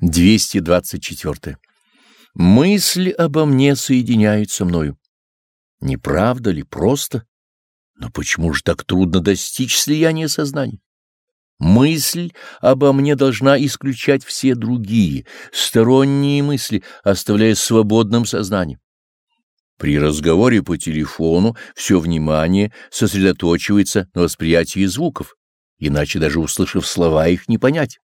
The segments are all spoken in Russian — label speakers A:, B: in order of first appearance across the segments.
A: 224. Мысль обо мне соединяет со мною. Не правда ли просто? Но почему же так трудно достичь слияния сознания? Мысль обо мне должна исключать все другие, сторонние мысли, оставляя свободным сознание. При разговоре по телефону все внимание сосредоточивается на восприятии звуков, иначе даже услышав слова их не понять.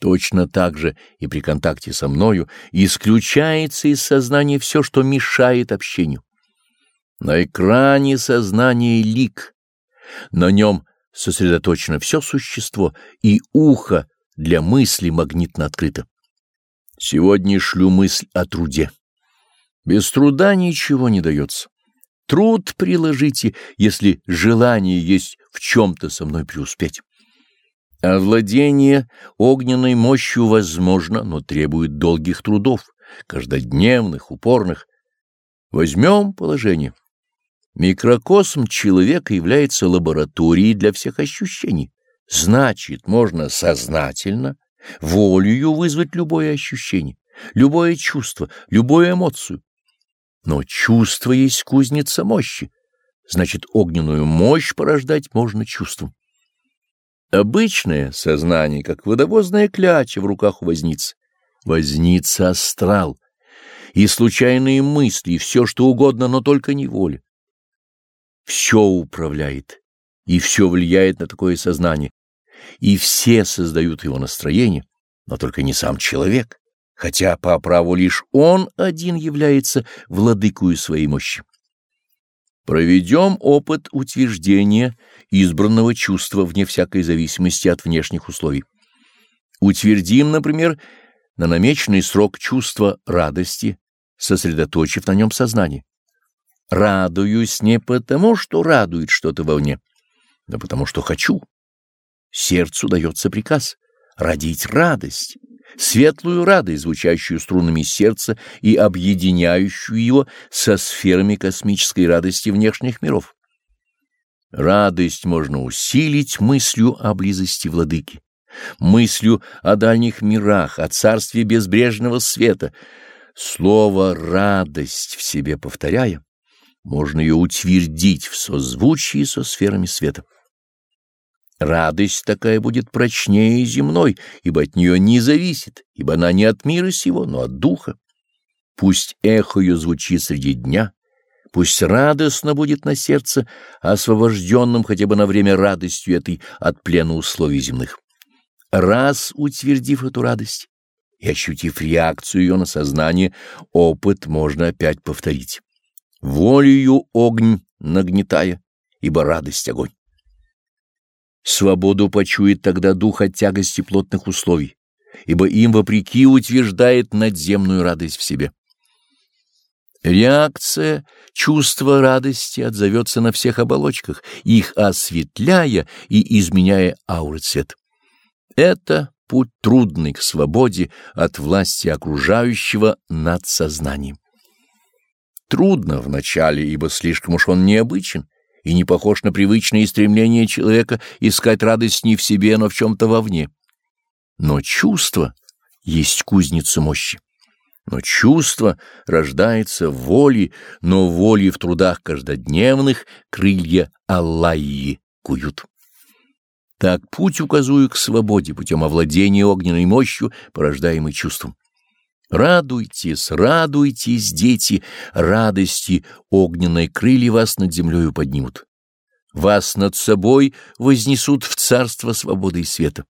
A: Точно так же и при контакте со мною исключается из сознания все, что мешает общению. На экране сознания лик, на нем сосредоточено все существо, и ухо для мысли магнитно открыто. Сегодня шлю мысль о труде. Без труда ничего не дается. Труд приложите, если желание есть в чем-то со мной преуспеть. Овладение огненной мощью возможно, но требует долгих трудов, каждодневных, упорных. Возьмем положение. Микрокосм человека является лабораторией для всех ощущений. Значит, можно сознательно, волею вызвать любое ощущение, любое чувство, любую эмоцию. Но чувство есть кузница мощи. Значит, огненную мощь порождать можно чувством. Обычное сознание, как водовозная кляча в руках у возницы. Возница астрал. И случайные мысли, и все, что угодно, но только не воля. Все управляет, и все влияет на такое сознание. И все создают его настроение, но только не сам человек, хотя по праву лишь он один является владыкою своей мощи. Проведем опыт утверждения избранного чувства вне всякой зависимости от внешних условий. Утвердим, например, на намеченный срок чувства радости, сосредоточив на нем сознание. Радуюсь не потому, что радует что-то вовне, но потому, что хочу. Сердцу дается приказ родить радость светлую радость, звучащую струнами сердца и объединяющую его со сферами космической радости внешних миров. Радость можно усилить мыслью о близости владыки, мыслью о дальних мирах, о царстве безбрежного света. Слово «радость» в себе повторяя, можно ее утвердить в созвучии со сферами света. Радость такая будет прочнее земной, ибо от нее не зависит, ибо она не от мира сего, но от духа. Пусть эхо ее звучит среди дня, пусть радостно будет на сердце, освобожденным хотя бы на время радостью этой от плена условий земных. Раз утвердив эту радость и ощутив реакцию ее на сознание, опыт можно опять повторить. Волею огонь нагнетая, ибо радость огонь. Свободу почует тогда дух от тягости плотных условий, ибо им вопреки утверждает надземную радость в себе. Реакция чувства радости отзовется на всех оболочках, их осветляя и изменяя ауры цвет. Это путь трудный к свободе от власти окружающего над сознанием. Трудно вначале, ибо слишком уж он необычен, и не похож на привычные стремления человека искать радость не в себе, но в чем-то вовне. Но чувство есть кузница мощи. Но чувство рождается в воле, но воли в трудах каждодневных крылья Аллаи куют. Так путь указую к свободе путем овладения огненной мощью, порождаемой чувством. Радуйтесь, радуйтесь, дети, радости огненные крылья вас над землею поднимут. Вас над собой вознесут в царство свободы и света.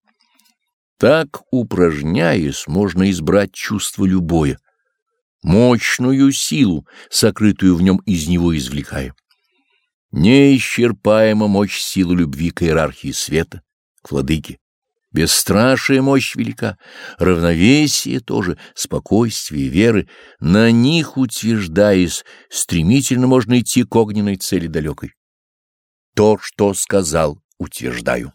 A: Так, упражняясь, можно избрать чувство любое, мощную силу, сокрытую в нем из него извлекая. Неисчерпаема мощь силы любви к иерархии света, к владыке. Бесстрашие мощь велика, равновесие тоже, спокойствие, веры. На них, утверждаясь, стремительно можно идти к огненной цели далекой. То, что сказал, утверждаю.